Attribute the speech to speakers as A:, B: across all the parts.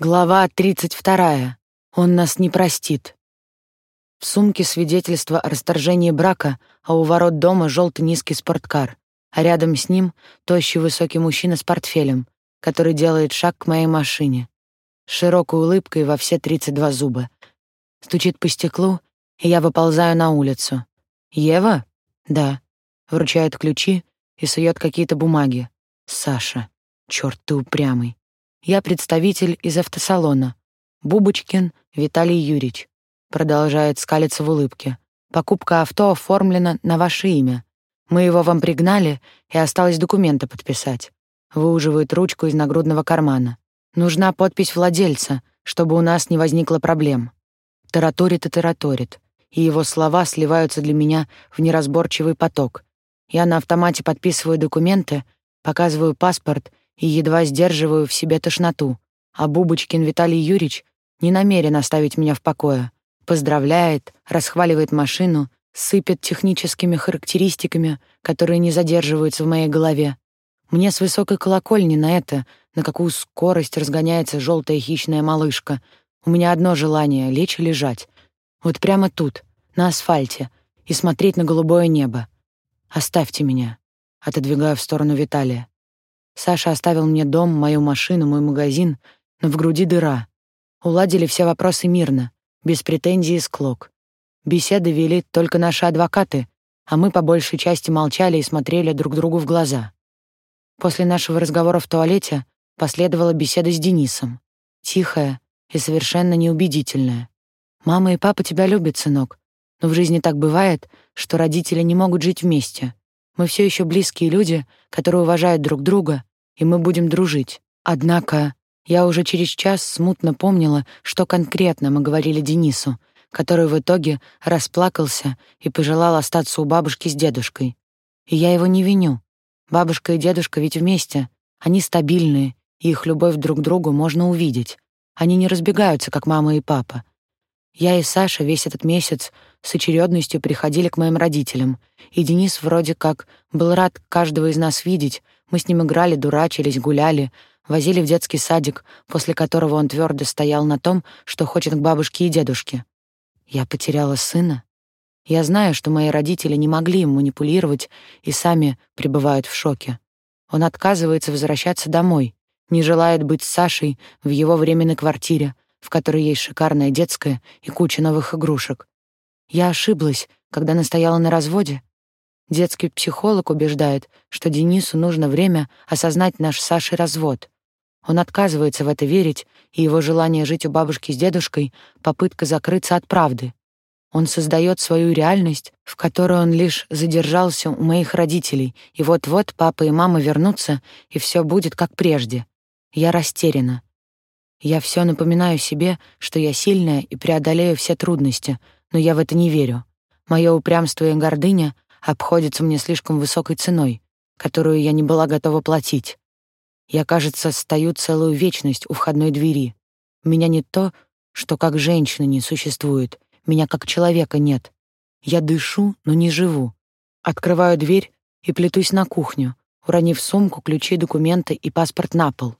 A: Глава 32. Он нас не простит. В сумке свидетельство о расторжении брака, а у ворот дома желтый низкий спорткар, а рядом с ним тощий высокий мужчина с портфелем, который делает шаг к моей машине. С широкой улыбкой во все 32 зуба. Стучит по стеклу, и я выползаю на улицу. «Ева?» «Да». Вручает ключи и сует какие-то бумаги. «Саша. Чёрт ты упрямый». Я представитель из автосалона. Бубочкин Виталий Юрьевич. Продолжает скалиться в улыбке. Покупка авто оформлена на ваше имя. Мы его вам пригнали, и осталось документы подписать. Выуживает ручку из нагрудного кармана. Нужна подпись владельца, чтобы у нас не возникло проблем. Тараторит и тараторит, и его слова сливаются для меня в неразборчивый поток. Я на автомате подписываю документы, показываю паспорт — и едва сдерживаю в себе тошноту, а Бубочкин Виталий Юрьевич не намерен оставить меня в покое. Поздравляет, расхваливает машину, сыпет техническими характеристиками, которые не задерживаются в моей голове. Мне с высокой колокольни на это, на какую скорость разгоняется желтая хищная малышка. У меня одно желание — лечь и лежать. Вот прямо тут, на асфальте, и смотреть на голубое небо. Оставьте меня. Отодвигаю в сторону Виталия. Саша оставил мне дом, мою машину, мой магазин, но в груди дыра. Уладили все вопросы мирно, без претензий и склок. Беседы вели только наши адвокаты, а мы по большей части молчали и смотрели друг другу в глаза. После нашего разговора в туалете последовала беседа с Денисом. Тихая и совершенно неубедительная. «Мама и папа тебя любят, сынок, но в жизни так бывает, что родители не могут жить вместе. Мы все еще близкие люди, которые уважают друг друга, и мы будем дружить. Однако я уже через час смутно помнила, что конкретно мы говорили Денису, который в итоге расплакался и пожелал остаться у бабушки с дедушкой. И я его не виню. Бабушка и дедушка ведь вместе. Они стабильные, и их любовь друг к другу можно увидеть. Они не разбегаются, как мама и папа. Я и Саша весь этот месяц с очередностью приходили к моим родителям, и Денис вроде как был рад каждого из нас видеть. Мы с ним играли, дурачились, гуляли, возили в детский садик, после которого он твердо стоял на том, что хочет к бабушке и дедушке. Я потеряла сына. Я знаю, что мои родители не могли им манипулировать и сами пребывают в шоке. Он отказывается возвращаться домой, не желает быть с Сашей в его временной квартире, в которой есть шикарная детская и куча новых игрушек. Я ошиблась, когда настояла на разводе. Детский психолог убеждает, что Денису нужно время осознать наш с Сашей развод. Он отказывается в это верить, и его желание жить у бабушки с дедушкой — попытка закрыться от правды. Он создает свою реальность, в которой он лишь задержался у моих родителей, и вот-вот папа и мама вернутся, и все будет как прежде. Я растеряна. Я все напоминаю себе, что я сильная и преодолею все трудности, но я в это не верю. Мое упрямство и гордыня обходятся мне слишком высокой ценой, которую я не была готова платить. Я, кажется, стою целую вечность у входной двери. Меня не то, что как женщины не существует, меня как человека нет. Я дышу, но не живу. Открываю дверь и плетусь на кухню, уронив сумку, ключи, документы и паспорт на пол.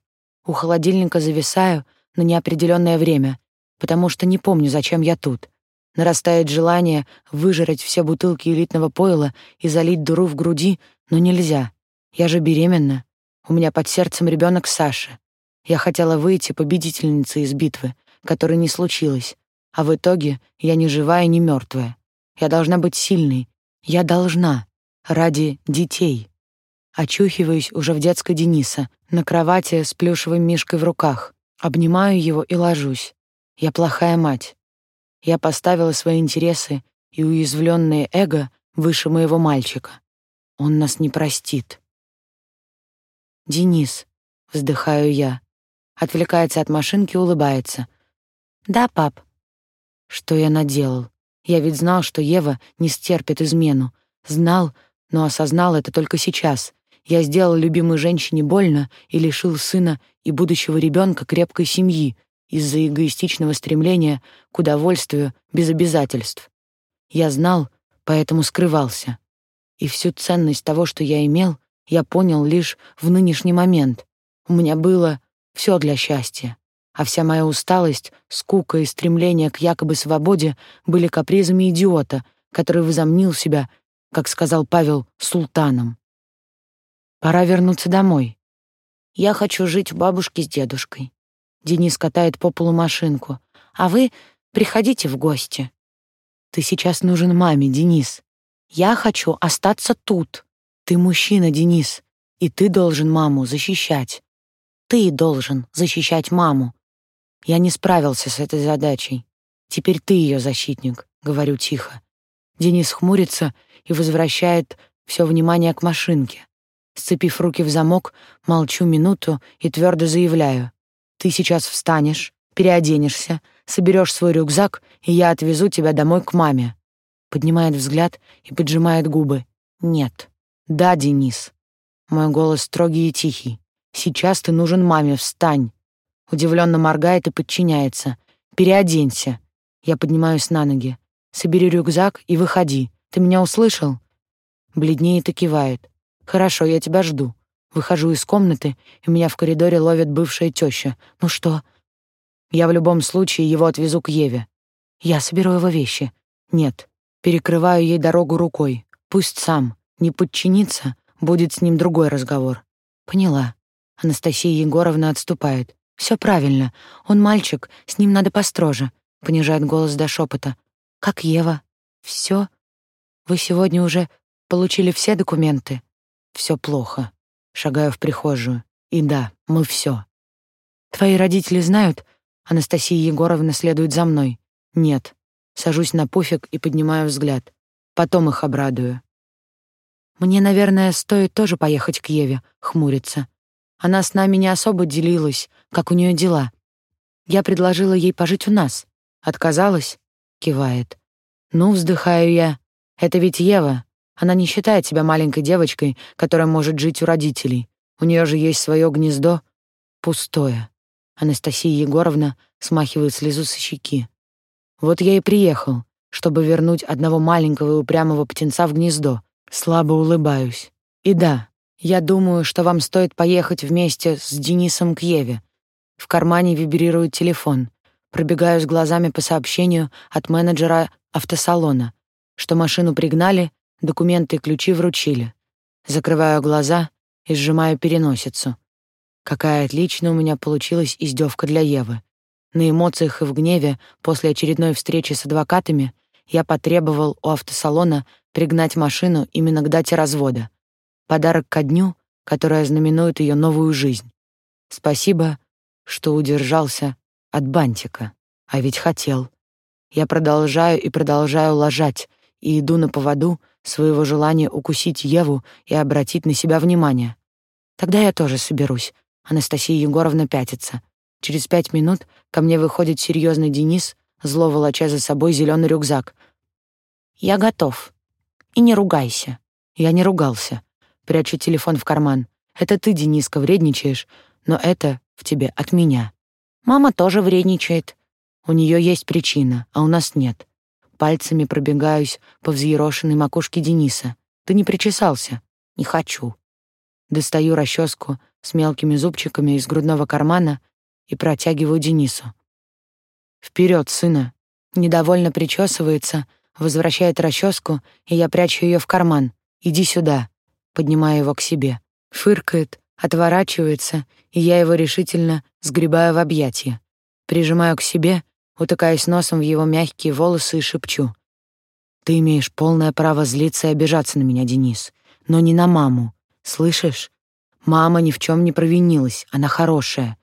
A: У холодильника зависаю на неопределенное время, потому что не помню, зачем я тут. Нарастает желание выжрать все бутылки элитного пойла и залить дуру в груди, но нельзя. Я же беременна. У меня под сердцем ребенок Саша. Я хотела выйти победительницей из битвы, которой не случилось. А в итоге я не живая, не мертвая. Я должна быть сильной. Я должна. Ради детей. Очухиваюсь уже в детской Дениса, на кровати с плюшевым мишкой в руках. Обнимаю его и ложусь. Я плохая мать. Я поставила свои интересы и уязвленное эго выше моего мальчика. Он нас не простит. «Денис», — вздыхаю я. Отвлекается от машинки, улыбается. «Да, пап». Что я наделал? Я ведь знал, что Ева не стерпит измену. Знал, но осознал это только сейчас, я сделал любимой женщине больно и лишил сына и будущего ребенка крепкой семьи из-за эгоистичного стремления к удовольствию без обязательств. Я знал, поэтому скрывался. И всю ценность того, что я имел, я понял лишь в нынешний момент. У меня было все для счастья. а вся моя усталость, скука и стремление к якобы свободе были капризами идиота, который возомнил себя, как сказал Павел, султаном. Пора вернуться домой. Я хочу жить у бабушки с дедушкой. Денис катает по полу машинку. А вы приходите в гости. Ты сейчас нужен маме, Денис. Я хочу остаться тут. Ты мужчина, Денис, и ты должен маму защищать. Ты должен защищать маму. Я не справился с этой задачей. Теперь ты ее защитник, говорю тихо. Денис хмурится и возвращает все внимание к машинке. Сцепив руки в замок, молчу минуту и твердо заявляю: "Ты сейчас встанешь, переоденешься, соберешь свой рюкзак, и я отвезу тебя домой к маме". Поднимает взгляд и поджимает губы. "Нет. Да, Денис. Мой голос строгий и тихий. «Сейчас ты нужен маме, встань!» Удивленно моргает и подчиняется. «Переоденься!» Я поднимаюсь на ноги. «Собери рюкзак и выходи. Ты меня услышал?» Бледнеет и кивает. «Хорошо, я тебя жду». Выхожу из комнаты, и меня в коридоре ловит бывшая теща. «Ну что?» «Я в любом случае его отвезу к Еве». «Я соберу его вещи». «Нет». Перекрываю ей дорогу рукой. «Пусть сам. Не подчинится, Будет с ним другой разговор. Поняла. Анастасия Егоровна отступает. Все правильно. Он мальчик, с ним надо построже. Понижает голос до шепота. Как Ева? Все? Вы сегодня уже получили все документы? Все плохо. Шагаю в прихожую. И да, мы все. Твои родители знают? Анастасия Егоровна следует за мной. Нет. Сажусь на пуфик и поднимаю взгляд. Потом их обрадую. Мне, наверное, стоит тоже поехать к Еве, хмурится. Она с нами не особо делилась, как у нее дела. Я предложила ей пожить у нас. Отказалась? Кивает. Ну, вздыхаю я. Это ведь Ева. Она не считает себя маленькой девочкой, которая может жить у родителей. У нее же есть свое гнездо. Пустое. Анастасия Егоровна смахивает слезу со щеки. Вот я и приехал, чтобы вернуть одного маленького и упрямого птенца в гнездо, Слабо улыбаюсь. И да, я думаю, что вам стоит поехать вместе с Денисом к Еве. В кармане вибрирует телефон. Пробегаюсь глазами по сообщению от менеджера автосалона, что машину пригнали, документы и ключи вручили. Закрываю глаза и сжимаю переносицу. Какая отличная у меня получилась издевка для Евы. На эмоциях и в гневе после очередной встречи с адвокатами я потребовал у автосалона пригнать машину именно к дате развода. Подарок ко дню, который знаменует ее новую жизнь. Спасибо, что удержался от бантика. А ведь хотел. Я продолжаю и продолжаю ложать и иду на поводу своего желания укусить Еву и обратить на себя внимание. Тогда я тоже соберусь. Анастасия Егоровна пятится. Через пять минут ко мне выходит серьезный Денис, зло волоча за собой зеленый рюкзак. «Я готов», и не ругайся. Я не ругался. Прячу телефон в карман. Это ты, Дениска, вредничаешь, но это в тебе от меня. Мама тоже вредничает. У нее есть причина, а у нас нет. Пальцами пробегаюсь по взъерошенной макушке Дениса. Ты не причесался? Не хочу. Достаю расческу с мелкими зубчиками из грудного кармана и протягиваю Денису. Вперед, сына. Недовольно причесывается, Возвращает расческу, и я прячу ее в карман. «Иди сюда». Поднимаю его к себе. Фыркает, отворачивается, и я его решительно сгребаю в объятия. Прижимаю к себе, утыкаясь носом в его мягкие волосы и шепчу. «Ты имеешь полное право злиться и обижаться на меня, Денис, но не на маму. Слышишь? Мама ни в чем не провинилась, она хорошая.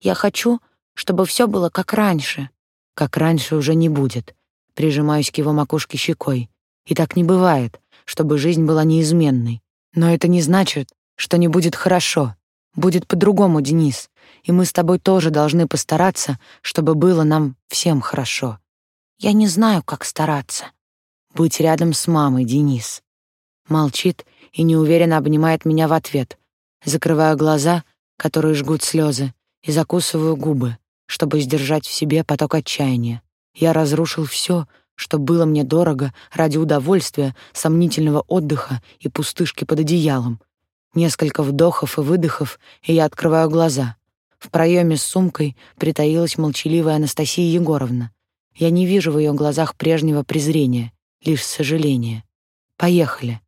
A: Я хочу, чтобы все было как раньше. Как раньше уже не будет прижимаюсь к его макушке щекой. И так не бывает, чтобы жизнь была неизменной. Но это не значит, что не будет хорошо. Будет по-другому, Денис. И мы с тобой тоже должны постараться, чтобы было нам всем хорошо. Я не знаю, как стараться. Быть рядом с мамой, Денис. Молчит и неуверенно обнимает меня в ответ. Закрываю глаза, которые жгут слезы, и закусываю губы, чтобы сдержать в себе поток отчаяния. Я разрушил все, что было мне дорого ради удовольствия, сомнительного отдыха и пустышки под одеялом. Несколько вдохов и выдохов, и я открываю глаза. В проеме с сумкой притаилась молчаливая Анастасия Егоровна. Я не вижу в ее глазах прежнего презрения, лишь сожаления. Поехали.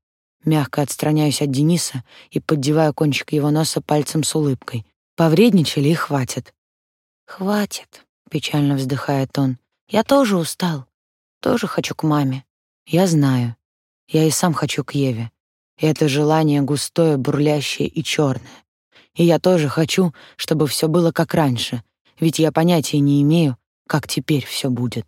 A: Мягко отстраняюсь от Дениса и поддеваю кончик его носа пальцем с улыбкой. Повредничали и хватит. Хватит, печально вздыхает он. Я тоже устал. Тоже хочу к маме. Я знаю. Я и сам хочу к Еве. И это желание густое, бурлящее и черное. И я тоже хочу, чтобы все было как раньше, ведь я понятия не имею, как теперь все будет.